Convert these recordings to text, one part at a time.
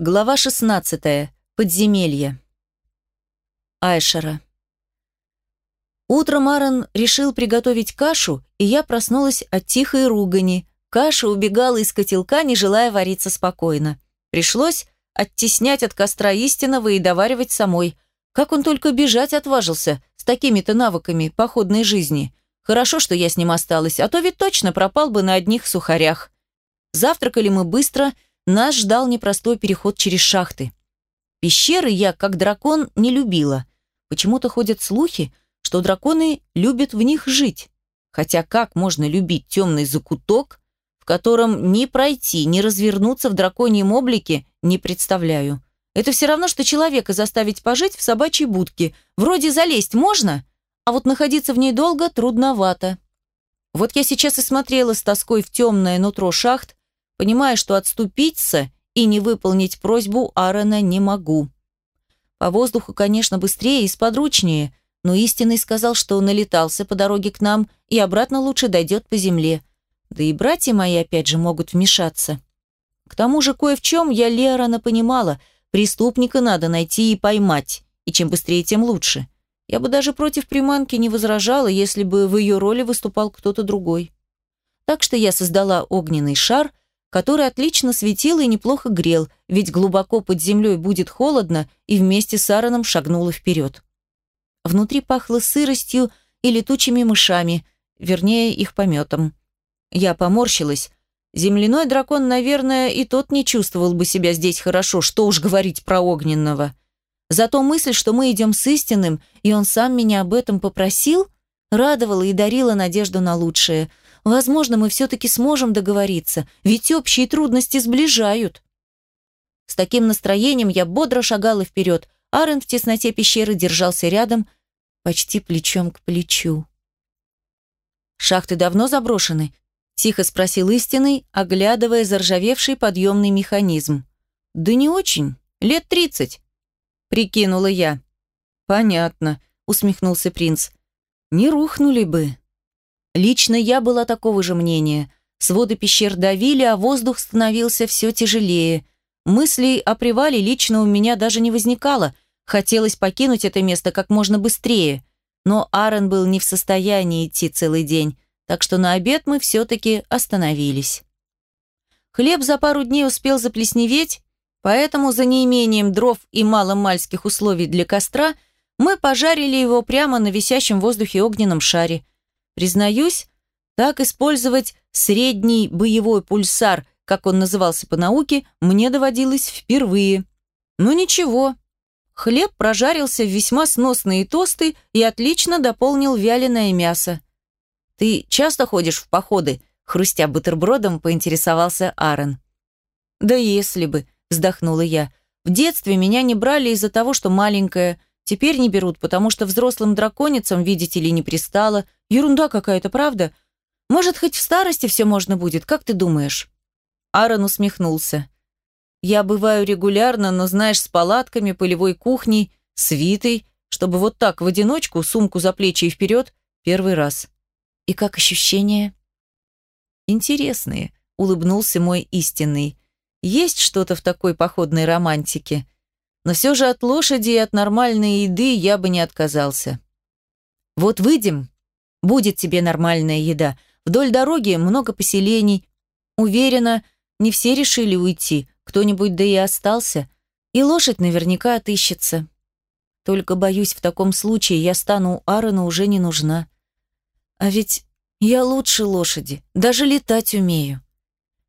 Глава 16. Подземелье. Айшера. Утром Аарон решил приготовить кашу, и я проснулась от тихой ругани. Каша убегала из котелка, не желая вариться спокойно. Пришлось оттеснять от костра истинного и доваривать самой. Как он только бежать отважился с такими-то навыками походной жизни. Хорошо, что я с ним осталась, а то ведь точно пропал бы на одних сухарях. Завтракали мы быстро – нас ждал непростой переход через шахты. Пещеры я, как дракон, не любила. Почему-то ходят слухи, что драконы любят в них жить. Хотя как можно любить темный закуток, в котором ни пройти, ни развернуться в драконьем облике, не представляю. Это все равно, что человека заставить пожить в собачьей будке. Вроде залезть можно, а вот находиться в ней долго трудновато. Вот я сейчас и смотрела с тоской в темное нутро шахт, понимая, что отступиться и не выполнить просьбу Аарона не могу. По воздуху, конечно, быстрее и сподручнее, но истинный сказал, что налетался по дороге к нам и обратно лучше дойдет по земле. Да и братья мои опять же могут вмешаться. К тому же кое в чем я Лерона понимала, преступника надо найти и поймать, и чем быстрее, тем лучше. Я бы даже против приманки не возражала, если бы в ее роли выступал кто-то другой. Так что я создала огненный шар – который отлично светил и неплохо грел, ведь глубоко под землей будет холодно, и вместе с Аароном шагнула вперед. Внутри пахло сыростью и летучими мышами, вернее, их пометом. Я поморщилась. Земляной дракон, наверное, и тот не чувствовал бы себя здесь хорошо, что уж говорить про огненного. Зато мысль, что мы идем с истинным, и он сам меня об этом попросил, радовала и дарила надежду на лучшее – Возможно, мы все-таки сможем договориться, ведь общие трудности сближают. С таким настроением я бодро шагала вперед. Арен в тесноте пещеры держался рядом, почти плечом к плечу. «Шахты давно заброшены?» – тихо спросил истинный, оглядывая заржавевший подъемный механизм. «Да не очень. Лет тридцать», – прикинула я. «Понятно», – усмехнулся принц. «Не рухнули бы». Лично я была такого же мнения. Своды пещер давили, а воздух становился все тяжелее. Мыслей о привале лично у меня даже не возникало. Хотелось покинуть это место как можно быстрее. Но Аарон был не в состоянии идти целый день, так что на обед мы все-таки остановились. Хлеб за пару дней успел заплесневеть, поэтому за неимением дров и маломальских условий для костра мы пожарили его прямо на висящем в воздухе огненном шаре – Признаюсь, так использовать средний боевой пульсар, как он назывался по науке, мне доводилось впервые. Но ничего. Хлеб прожарился в весьма сносные тосты и отлично дополнил вяленое мясо. «Ты часто ходишь в походы?» Хрустя бутербродом, поинтересовался Аарон. «Да если бы», — вздохнула я. «В детстве меня не брали из-за того, что маленькая. Теперь не берут, потому что взрослым драконицам, видите ли, не пристало. Ерунда какая-то, правда? Может, хоть в старости все можно будет, как ты думаешь?» Аарон усмехнулся. «Я бываю регулярно, но, знаешь, с палатками, полевой кухней, свитой, чтобы вот так в одиночку, сумку за плечи и вперед, первый раз. И как ощущения?» «Интересные», — улыбнулся мой истинный. «Есть что-то в такой походной романтике?» Но все же от лошади и от нормальной еды я бы не отказался. Вот выйдем, будет тебе нормальная еда. Вдоль дороги много поселений. Уверена, не все решили уйти, кто-нибудь да и остался, и лошадь наверняка отыщется. Только, боюсь, в таком случае я стану Аарону уже не нужна. А ведь я лучше лошади, даже летать умею.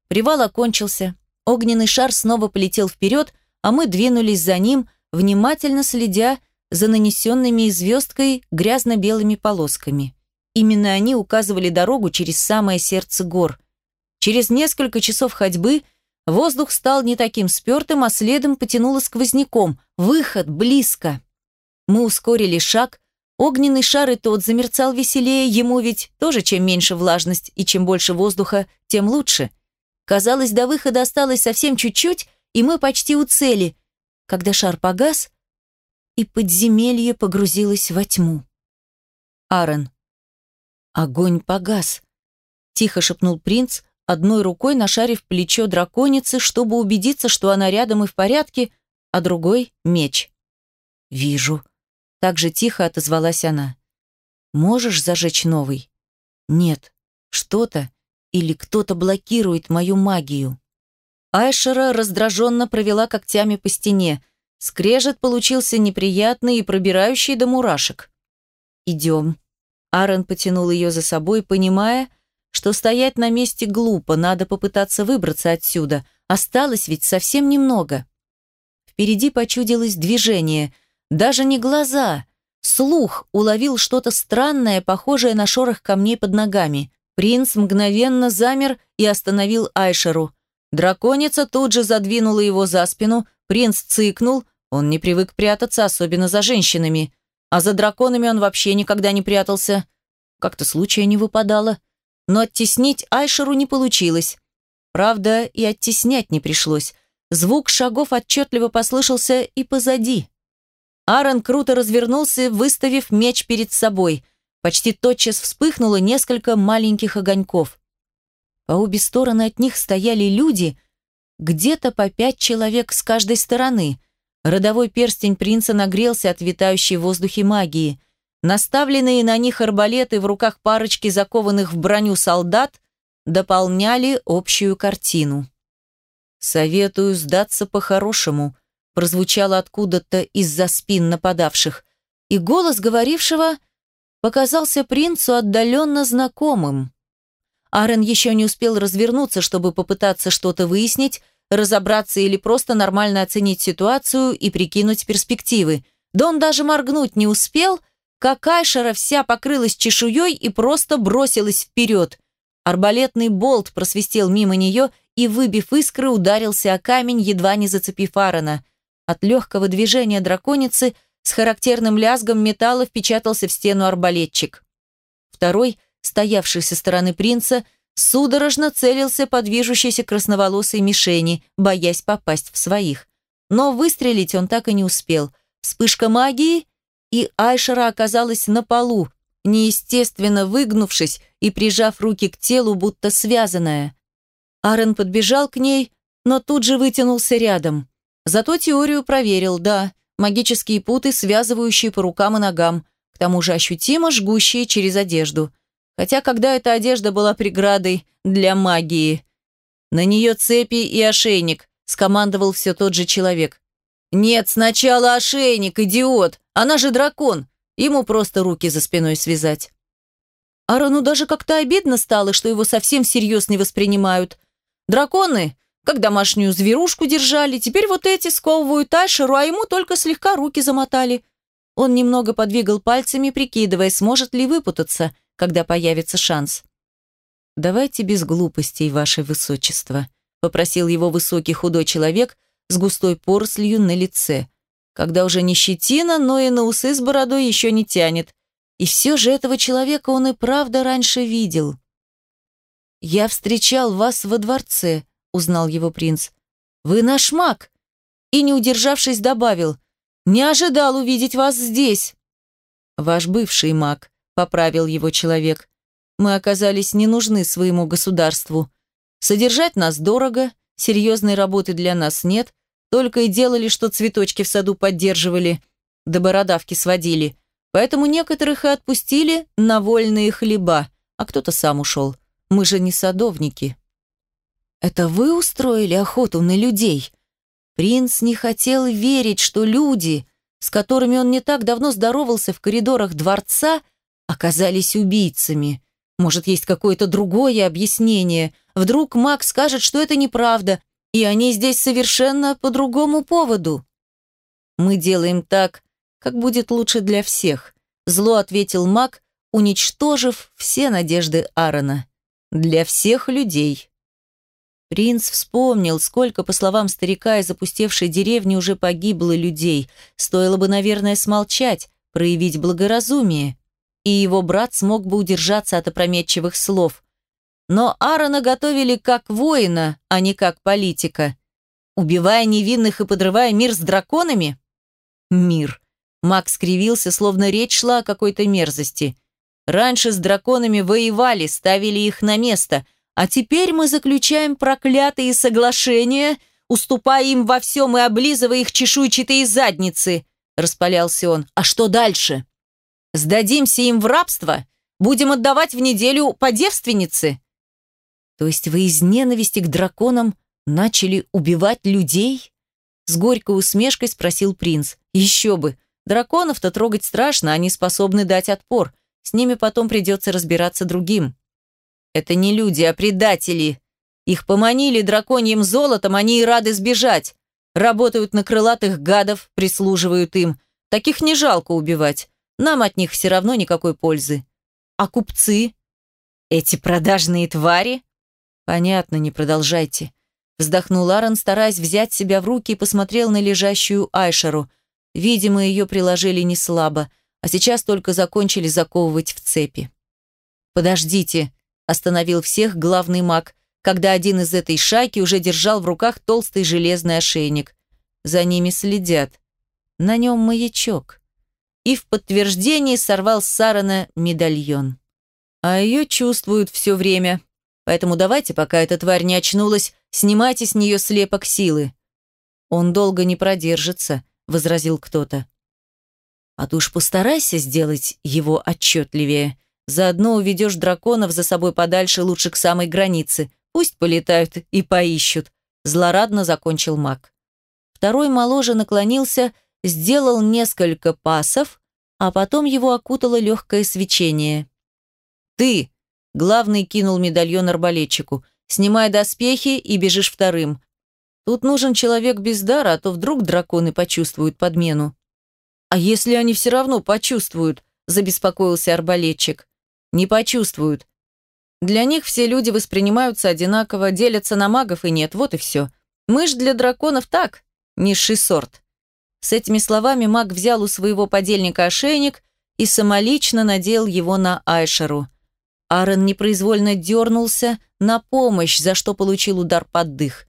Привал окончился, огненный шар снова полетел вперед, а мы двинулись за ним, внимательно следя за нанесенными звездкой грязно-белыми полосками. Именно они указывали дорогу через самое сердце гор. Через несколько часов ходьбы воздух стал не таким спертым, а следом потянуло сквозняком. Выход близко. Мы ускорили шаг. Огненный шар и тот замерцал веселее, ему ведь тоже чем меньше влажность и чем больше воздуха, тем лучше. Казалось, до выхода осталось совсем чуть-чуть, и мы почти у цели, когда шар погас, и подземелье погрузилось во тьму. Аарон. Огонь погас. Тихо шепнул принц, одной рукой нашарив плечо драконицы, чтобы убедиться, что она рядом и в порядке, а другой — меч. «Вижу», — так же тихо отозвалась она. «Можешь зажечь новый?» «Нет, что-то или кто-то блокирует мою магию». Айшера раздраженно провела когтями по стене. Скрежет получился неприятный и пробирающий до мурашек. «Идем». Аарон потянул ее за собой, понимая, что стоять на месте глупо, надо попытаться выбраться отсюда. Осталось ведь совсем немного. Впереди почудилось движение. Даже не глаза. Слух уловил что-то странное, похожее на шорох камней под ногами. Принц мгновенно замер и остановил Айшеру. Драконица тут же задвинула его за спину, принц цыкнул, он не привык прятаться, особенно за женщинами. А за драконами он вообще никогда не прятался. Как-то случая не выпадало. Но оттеснить Айшеру не получилось. Правда, и оттеснять не пришлось. Звук шагов отчетливо послышался и позади. Аарон круто развернулся, выставив меч перед собой. Почти тотчас вспыхнуло несколько маленьких огоньков. По обе стороны от них стояли люди, где-то по пять человек с каждой стороны. Родовой перстень принца нагрелся от витающей в воздухе магии. Наставленные на них арбалеты в руках парочки закованных в броню солдат дополняли общую картину. «Советую сдаться по-хорошему», прозвучало откуда-то из-за спин нападавших, и голос говорившего показался принцу отдаленно знакомым. Арен еще не успел развернуться, чтобы попытаться что-то выяснить, разобраться или просто нормально оценить ситуацию и прикинуть перспективы. Да он даже моргнуть не успел, как Айшера вся покрылась чешуей и просто бросилась вперед. Арбалетный болт просвистел мимо нее и, выбив искры, ударился о камень, едва не зацепив Аарона. От легкого движения драконицы с характерным лязгом металла впечатался в стену арбалетчик. Второй, стоявший со стороны принца, судорожно целился по движущейся красноволосой мишени, боясь попасть в своих. Но выстрелить он так и не успел. Вспышка магии, и Айшера оказалась на полу, неестественно выгнувшись и прижав руки к телу, будто связанная. Аарон подбежал к ней, но тут же вытянулся рядом. Зато теорию проверил, да, магические путы, связывающие по рукам и ногам, к тому же ощутимо жгущие через одежду. Хотя когда эта одежда была преградой для магии. На нее цепи и ошейник, скомандовал все тот же человек. «Нет, сначала ошейник, идиот! Она же дракон! Ему просто руки за спиной связать». Арону даже как-то обидно стало, что его совсем всерьез не воспринимают. Драконы, как домашнюю зверушку держали, теперь вот эти сковывают Айшеру, а ему только слегка руки замотали. Он немного подвигал пальцами, прикидывая, сможет ли выпутаться – когда появится шанс. «Давайте без глупостей, ваше высочество», – попросил его высокий худой человек с густой порослью на лице. Когда уже не щетина, но и на усы с бородой еще не тянет. И все же этого человека он и правда раньше видел. «Я встречал вас во дворце», – узнал его принц. «Вы наш маг!» И, не удержавшись, добавил, «Не ожидал увидеть вас здесь». «Ваш бывший маг», поправил его человек. Мы оказались не нужны своему государству. Содержать нас дорого, серьезной работы для нас нет, только и делали, что цветочки в саду поддерживали, да бородавки сводили. Поэтому некоторых и отпустили на вольные хлеба, а кто-то сам ушел. Мы же не садовники. Это вы устроили охоту на людей? Принц не хотел верить, что люди, с которыми он не так давно здоровался в коридорах дворца, оказались убийцами. Может, есть какое-то другое объяснение. Вдруг Мак скажет, что это неправда, и они здесь совершенно по другому поводу. Мы делаем так, как будет лучше для всех, зло ответил Мак, уничтожив все надежды Аарона. Для всех людей. Принц вспомнил, сколько, по словам старика из опустевшей деревни, уже погибло людей. Стоило бы, наверное, смолчать, проявить благоразумие и его брат смог бы удержаться от опрометчивых слов. Но Аарона готовили как воина, а не как политика. Убивая невинных и подрывая мир с драконами? Мир. Макс скривился, словно речь шла о какой-то мерзости. Раньше с драконами воевали, ставили их на место, А теперь мы заключаем проклятые соглашения, уступая им во всем и облизывая их чешуйчатые задницы, распалялся он. А что дальше? Сдадимся им в рабство? Будем отдавать в неделю по девственнице? То есть вы из ненависти к драконам начали убивать людей? С горькой усмешкой спросил принц. Еще бы. Драконов-то трогать страшно, они способны дать отпор. С ними потом придется разбираться другим. Это не люди, а предатели. Их поманили драконьим золотом, они и рады сбежать. Работают на крылатых гадов, прислуживают им. Таких не жалко убивать. Нам от них все равно никакой пользы. А купцы? Эти продажные твари? Понятно, не продолжайте. Вздохнул Аарон, стараясь взять себя в руки и посмотрел на лежащую Айшеру. Видимо, ее приложили не слабо, а сейчас только закончили заковывать в цепи. «Подождите», – остановил всех главный маг, когда один из этой шайки уже держал в руках толстый железный ошейник. За ними следят. На нем маячок. И в подтверждении сорвал с Сарана медальон. А ее чувствуют все время. Поэтому давайте, пока эта тварь не очнулась, снимайте с нее слепок силы. Он долго не продержится, возразил кто-то. А ты уж постарайся сделать его отчетливее. Заодно уведешь драконов за собой подальше лучше к самой границе. Пусть полетают и поищут. Злорадно закончил маг. Второй моложе наклонился, сделал несколько пасов, а потом его окутало легкое свечение. «Ты!» – главный кинул медальон арбалетчику. «Снимай доспехи и бежишь вторым. Тут нужен человек без дара, а то вдруг драконы почувствуют подмену». «А если они все равно почувствуют?» – забеспокоился арбалетчик. «Не почувствуют. Для них все люди воспринимаются одинаково, делятся на магов и нет, вот и все. Мы ж для драконов так, низший сорт. С этими словами маг взял у своего подельника ошейник и самолично надел его на Айшеру. Аарон непроизвольно дернулся на помощь, за что получил удар под дых.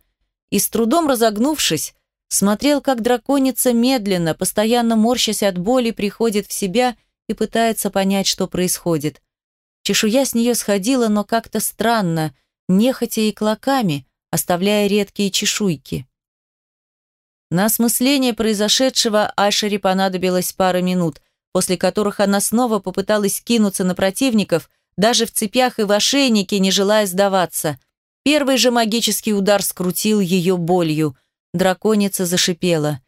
И с трудом разогнувшись, смотрел, как драконица медленно, постоянно морщась от боли, приходит в себя и пытается понять, что происходит. Чешуя с нее сходила, но как-то странно, нехотя и клоками, оставляя редкие чешуйки. На осмысление произошедшего Ашере понадобилось пара минут, после которых она снова попыталась кинуться на противников, даже в цепях и в ошейнике, не желая сдаваться. Первый же магический удар скрутил ее болью. Драконица зашипела.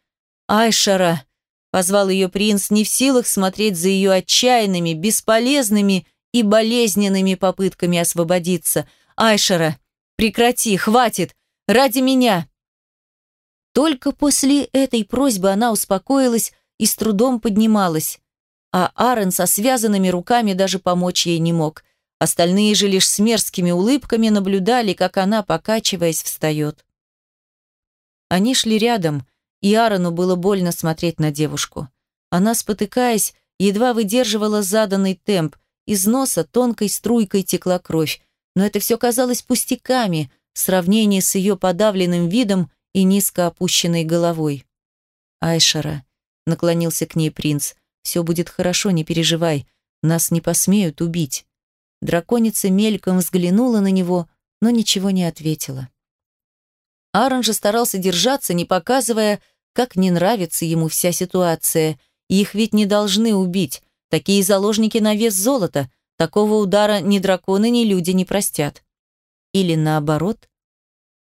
«Айшара!» — позвал ее принц, не в силах смотреть за ее отчаянными, бесполезными и болезненными попытками освободиться. «Айшара, прекрати, хватит! Ради меня!» Только после этой просьбы она успокоилась и с трудом поднималась, а Аарон со связанными руками даже помочь ей не мог. Остальные же лишь с мерзкими улыбками наблюдали, как она, покачиваясь, встает. Они шли рядом, и Аарону было больно смотреть на девушку. Она, спотыкаясь, едва выдерживала заданный темп, из носа тонкой струйкой текла кровь, но это все казалось пустяками в сравнении с ее подавленным видом и низко опущенной головой. «Айшара», — наклонился к ней принц, — «все будет хорошо, не переживай, нас не посмеют убить». Драконица мельком взглянула на него, но ничего не ответила. Аарон же старался держаться, не показывая, как не нравится ему вся ситуация. Их ведь не должны убить, Такие заложники на вес золота. Такого удара ни драконы, ни люди не простят. Или наоборот,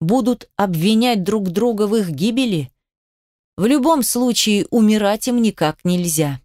будут обвинять друг друга в их гибели? В любом случае, умирать им никак нельзя.